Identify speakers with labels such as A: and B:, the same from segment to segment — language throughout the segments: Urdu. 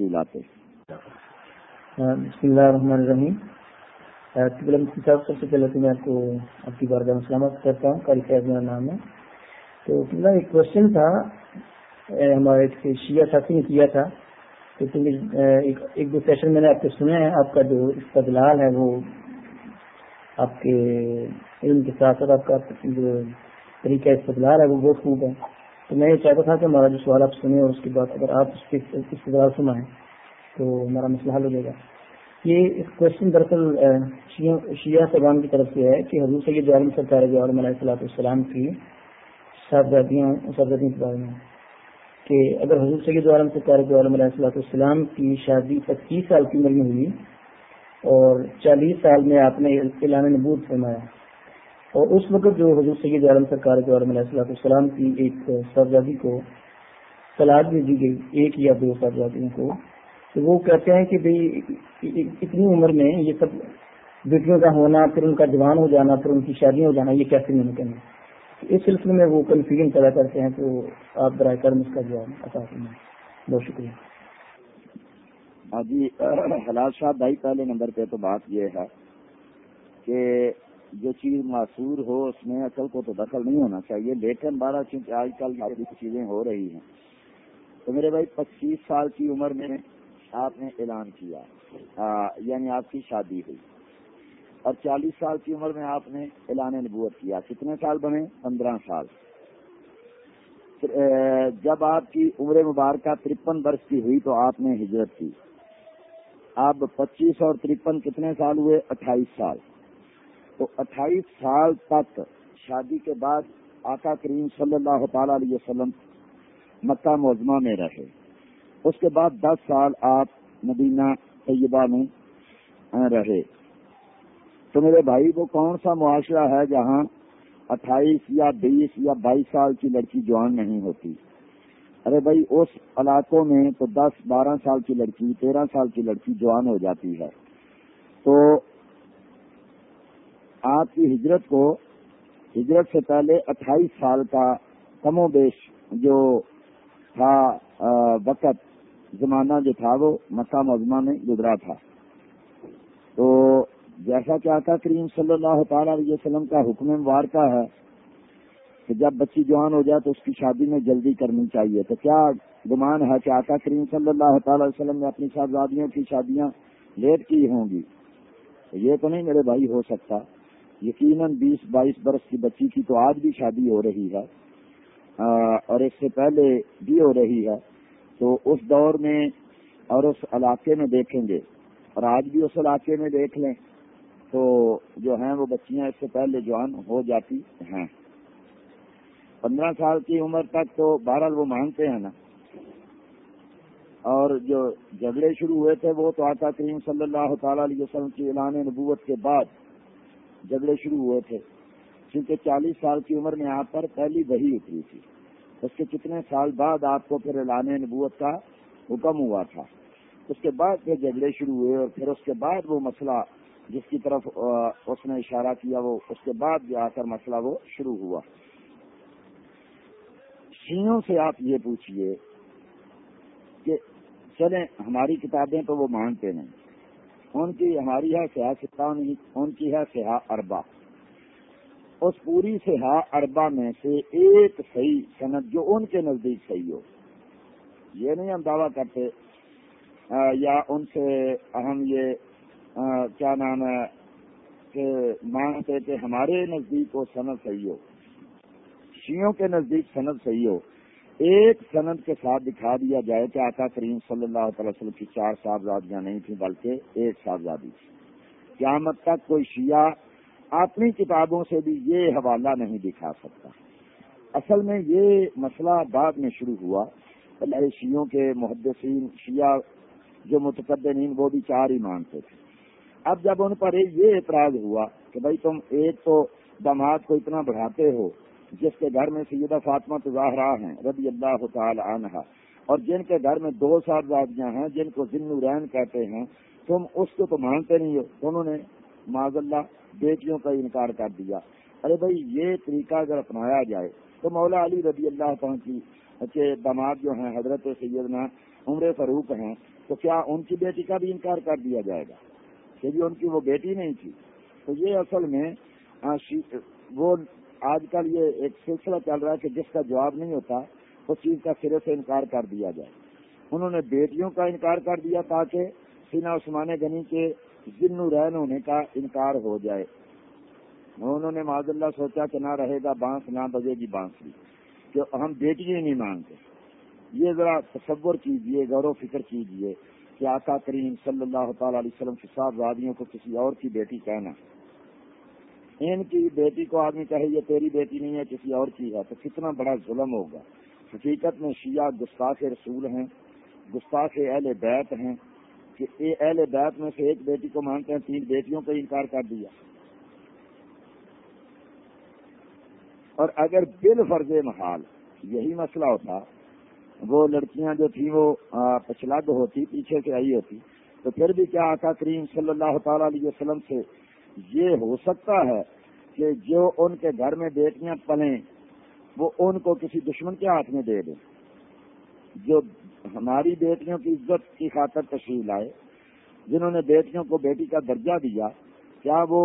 A: تفصیل آتے
B: بسم اللہ الرحمن الرحیم۔ صاحب سب سے پہلے تو میں آپ کو آپ کی بارگاہ میں سلامت کرتا ہوں، قاری صاحب میرا نام ہے۔ تو مطلب ایک کوشچن تھا ہمارے شیعہ ساتھی نے کیا تھا۔ ایک دو سیشن میں نے آپ کے سنے ہیں، آپ کا جو استدلال ہے وہ آپ کے علم کے ساتھ ساتھ آپ کا جو طریقہ استدلال ہے وہ بہت خوب ہے۔ تو میں یہ چاہتا تھا کہ ہمارا جو سوال آپ سنیں اور اس کے بعد اگر آپ اس کے استدلال سنائیں تو ہمارا مسئلہ حل ہو جائے گا۔ یہ کوشچن دراصل شیعہ صاحبان کی طرف سے ہے کہ حضور سید عالم سرکار عالم علیہ السلط السلام کی صاحبزادیاں صاحبزادیوں کے بارے میں کہ اگر حضور سید عالم سرکار عالم علیہ السلط السلام کی شادی پچیس سال کی عمر میں ہوئی اور چالیس سال میں آپ نے اعلان نبوت فرمایا اور اس وقت جو حضور سید عالم سرکار عالم علیہ السلام کی ایک صاحبزادی کو سلاد بھی دی گئی، ایک یا دو صاحبزادیوں کو، تو وہ کہتے ہیں کہ بھائی اتنی عمر میں یہ سب بیٹیوں کا ہونا، پھر ان کا جوان ہو جانا، پھر ان کی شادی ہو جانا، یہ کیسے ممکن ہے اس سلسلے میں وہ کنفیوژن پیدا کرتے ہیں، تو آپ برائے کرم اس کا جواب عطا کریں بہت شکریہ۔
A: ہاں جی حلال صاحب بھائی پہلے نمبر پہ تو بات یہ ہے کہ جو چیز معصور ہو، اس میں اصل کو تو دخل نہیں ہونا چاہیے، لیکن بارہ، چونکہ آج کل چیزیں ہو رہی ہیں۔ تو میرے بھائی، پچیس سال کی عمر میں آپ نے اعلان کیا یعنی آپ کی شادی ہوئی۔ اور چالیس سال کی عمر میں آپ نے اعلان نبوت کیا۔ کتنے سال بنے؟ پندرہ سال۔ جب آپ کی عمر مبارکہ ترپن برس کی ہوئی تو آپ نے ہجرت کی۔ اب پچیس اور ترپن کتنے سال ہوئے؟ اٹھائیس سال۔ تو اٹھائیس سال تک شادی کے بعد آقا کریم صلی اللہ تعالی علیہ وسلم مکہ معظمہ میں رہے۔ اس کے بعد دس سال آپ مدینہ طیبہ میں رہے۔ تو میرے بھائی، وہ کون سا معاشرہ ہے جہاں اٹھائیس یا بیس یا بائیس سال کی لڑکی جوان نہیں ہوتی؟ ارے بھائی، اس علاقوں میں تو دس بارہ سال کی لڑکی، تیرہ سال کی لڑکی جوان ہو جاتی ہے۔ تو آپ کی ہجرت کو ہجرت سے پہلے اٹھائیس سال کا کم و بیش جو تھا وقت، زمانہ جو تھا، وہ مکہ مزمہ میں گزرا تھا۔ تو جیسا کہ آقا کریم صلی اللہ تعالی علیہ وسلم کا حکم وار ہے کہ جب بچی جوان ہو جائے تو اس کی شادی میں جلدی کرنی چاہیے۔ تو کیا گمان ہے کہ آقا کریم صلی اللہ تعالی علیہ وسلم نے اپنی شہزادیوں کی شادیاں لیٹ کی ہوں گی؟ یہ تو نہیں میرے بھائی ہو سکتا۔ یقیناً بیس بائیس برس کی بچی کی تو آج بھی شادی ہو رہی ہے اور اس سے پہلے بھی ہو رہی ہے۔ تو اس دور میں اور اس علاقے میں دیکھیں گے۔ اور آج بھی اس علاقے میں دیکھ لیں تو جو ہیں وہ بچیاں اس سے پہلے جوان ہو جاتی ہیں۔ پندرہ سال کی عمر تک تو بہرحال وہ مانگتے ہیں نا۔ اور جو جھگڑے شروع ہوئے تھے وہ تو آتا کریم صلی اللہ تعالی علیہ وسلم کی اعلان نبوت کے بعد جھگڑے شروع ہوئے تھے۔ کیونکہ چالیس سال کی عمر میں یہاں پر پہلی وہی اتری تھی۔ اس کے کتنے سال بعد آپ کو پھر اعلان نبوت کا حکم ہوا تھا۔ اس کے بعد پھر جھگڑے شروع ہوئے اور پھر اس کے بعد وہ مسئلہ جس کی طرف اس نے اشارہ کیا، وہ اس کے بعد بھی آ کر مسئلہ وہ شروع ہوا۔ شیوں سے آپ یہ پوچھئے کہ چلیں، ہماری کتابیں تو وہ مانتے نہیں۔ ان کی ہماری ہے سیاست ان کی ہے سیاح اربا اس پوری سے اربا میں سے ایک صحیح صنعت جو ان کے نزدیک صحیح ہو۔ یہ نہیں ہم دعویٰ کرتے یا ان سے ہم یہ کیا نام ہے، کہ مانگتے کہ ہمارے نزدیک وہ صنعت صحیح ہو۔ شیوں کے نزدیک صنعت صحیح ہو۔ ایک صنعت کے ساتھ دکھا دیا جائے کہ آقا کریم صلی اللہ تعالی وسلم کی چار صاحبزادیاں نہیں تھیں، بلکہ ایک صاحبزادی تھی۔ قیامت تک کوئی شیعہ اپنی کتابوں سے بھی یہ حوالہ نہیں دکھا سکتا۔ اصل میں یہ مسئلہ بعد میں شروع ہوا۔ پہلے شیوں کے محدثین، شیعہ جو متقدمین، وہ بھی چار ہی مانتے تھے۔ اب جب ان پر یہ اعتراض ہوا کہ بھائی تم ایک تو دماد کو اتنا بڑھاتے ہو جس کے گھر میں سیدہ فاطمہ ظاہرہ ہیں، رضی اللہ تعالی عنہ اور جن کے گھر میں دو صاحبزادیاں ہیں، جن کو ذن رین کہتے ہیں، تم اس کو تو مانتے نہیں ہو۔ انہوں نے معذ اللہ بیٹیوں کا انکار کر دیا۔ ارے بھائی، یہ طریقہ اگر اپنایا جائے، تو مولا علی رضی اللہ تعالیٰ کی دماد جو ہیں، حضرت سیدنا عمر فروخ ہیں، تو کیا ان کی بیٹی کا بھی انکار کر دیا جائے گا؟ کہ بھی ان کی وہ بیٹی نہیں تھی۔ تو یہ اصل میں وہ آج کل یہ ایک سلسلہ چل رہا ہے کہ جس کا جواب نہیں ہوتا، اس چیز کا سرے سے انکار کر دیا جائے۔ انہوں نے بیٹیوں کا انکار کر دیا تاکہ سینا عثمان گنی کے ذن رین ہونے کا انکار ہو جائے۔ انہوں نے معذ اللہ سوچا کہ نہ رہے گا بانس، نہ بجے گی بانسری کہ ہم بیٹی نہیں مانگتے یہ ذرا تصور کیجیے، غور و فکر کیجیے کہ آقا کریم صلی اللہ تعالی علیہ وسلم کے ساتھ وادیوں کو کسی اور کی بیٹی کہنا۔ ان کی بیٹی کو آدمی کہے یہ تیری بیٹی نہیں ہے، کسی اور کی ہے، تو کتنا بڑا ظلم ہوگا۔ حقیقت میں شیعہ گستاخ رسول ہیں، گستاخ اہل بیت ہیں کہ اہل بیت میں سے ایک بیٹی کو مانتے ہیں، تین بیٹیوں کا انکار کر دیا۔ اور اگر بال فرض محال یہی مسئلہ ہوتا، وہ لڑکیاں جو تھیں وہ پچھلگ ہوتی، پیچھے سے آئی ہوتی، تو پھر بھی کیا آقا کریم صلی اللہ تعالی علیہ وسلم سے یہ ہو سکتا ہے کہ جو ان کے گھر میں بیٹیاں پلیں، وہ ان کو کسی دشمن کے ہاتھ میں دے دیں۔ جو ہماری بیٹیوں کی عزت کی خاطر تشریح لائے، جنہوں نے بیٹیوں کو بیٹی کا درجہ دیا، کیا وہ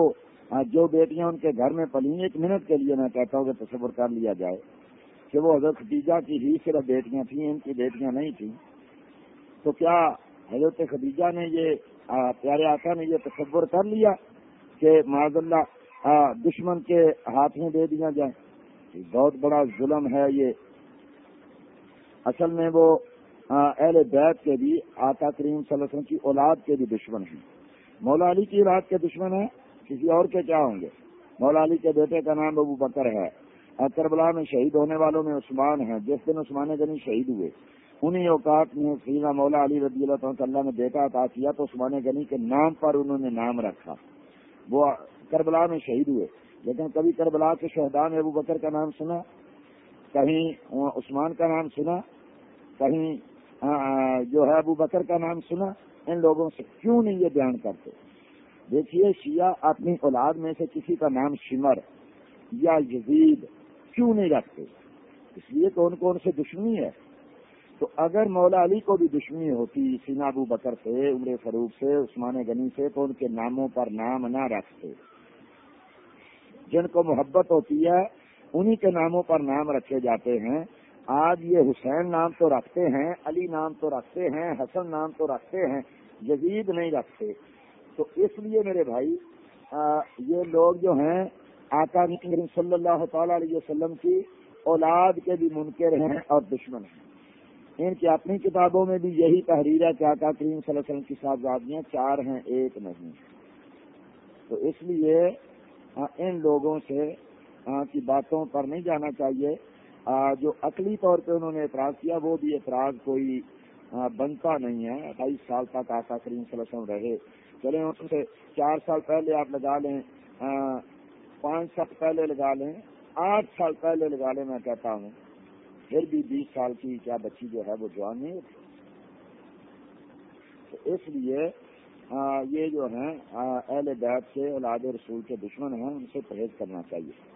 A: جو بیٹیاں ان کے گھر میں پلی ایک منٹ کے لیے میں کہتا ہوں کہ تصور کر لیا جائے کہ وہ حضرت خدیجہ کی ہی صرف بیٹیاں تھیں، ان کی بیٹیاں نہیں تھیں۔ تو کیا حضرت خدیجہ نے یہ پیارے آقا نے یہ تصور کر لیا؟ کہ معذ اللہ دشمن کے ہاتھ میں دے دیا جائے بہت بڑا ظلم ہے یہ۔ اصل میں وہ اہل بیت کے بھی، آقا کریم صلی اللہ علیہ وسلم کی اولاد کے بھی دشمن ہیں۔ مولا علی کی اولاد کے دشمن ہیں، کسی اور کے کیا ہوں گے؟ مولا علی کے بیٹے کا نام ابو بکر ہے۔ کربلا میں شہید ہونے والوں میں عثمان ہیں۔ جس دن عثمان غنی شہید ہوئے، انہیں اوقات میں سینا مولا علی رضی اللہ تعالیٰ نے بیٹا عطا کیا تو عثمان غنی کے نام پر انہوں نے نام رکھا۔ وہ کربلا میں شہید ہوئے۔ لیکن کبھی کربلا کے شہدان ابو بکر کا نام سنا، کہیں عثمان کا نام سنا، کہیں جو ہے ابو بکر کا نام سنا، ان لوگوں سے کیوں نہیں یہ بیان کرتے؟ دیکھیے، شیعہ اپنی اولاد میں سے کسی کا نام شمر یا یزید کیوں نہیں رکھتے؟ اس لیے تو ان کو ان سے دشمنی ہے۔ تو اگر مولا علی کو بھی دشمنی ہوتی، سینا ابو بکر سے، عمر فروخ سے، عثمان غنی سے، تو ان کے ناموں پر نام نہ رکھتے۔ جن کو محبت ہوتی ہے، انہی کے ناموں پر نام رکھے جاتے ہیں۔ آج یہ حسین نام تو رکھتے ہیں، علی نام تو رکھتے ہیں، حسن نام تو رکھتے ہیں جدید نہیں رکھتے۔ تو اس لیے میرے بھائی یہ لوگ جو ہیں، آقا صلی اللہ تعالی علیہ وسلم کی اولاد کے بھی منکر ہیں اور دشمن ہیں۔ ان کی اپنی کتابوں میں بھی یہی تحریر ہے کہ آقا کریم صلی اللہ علیہ وسلم کی صاحبزادیاں چار ہیں، ایک نہیں۔ تو اس لیے ہاں، ان لوگوں سے ہاں، کی باتوں پر نہیں جانا چاہیے۔ جو عقلی طور پہ انہوں نے اعتراض کیا، وہ بھی اعتراض کوئی بنتا نہیں ہے۔ بائیس سال تک آقا کریم صلی اللہ علیہ وسلم رہے۔ چلے ان سے چار سال پہلے آپ لگا لیں۔ پانچ سال پہلے لگا لیں۔ آٹھ سال پہلے لگا لیں، میں کہتا ہوں۔ پھر بھی بیس سال کی کیا بچی جو ہے وہ جوان نہیں ہوتی۔ تو اس لیے یہ جو ہیں اہل بیت سے، اولاد رسول کے دشمن ہیں، ان سے پرہیز کرنا چاہیے۔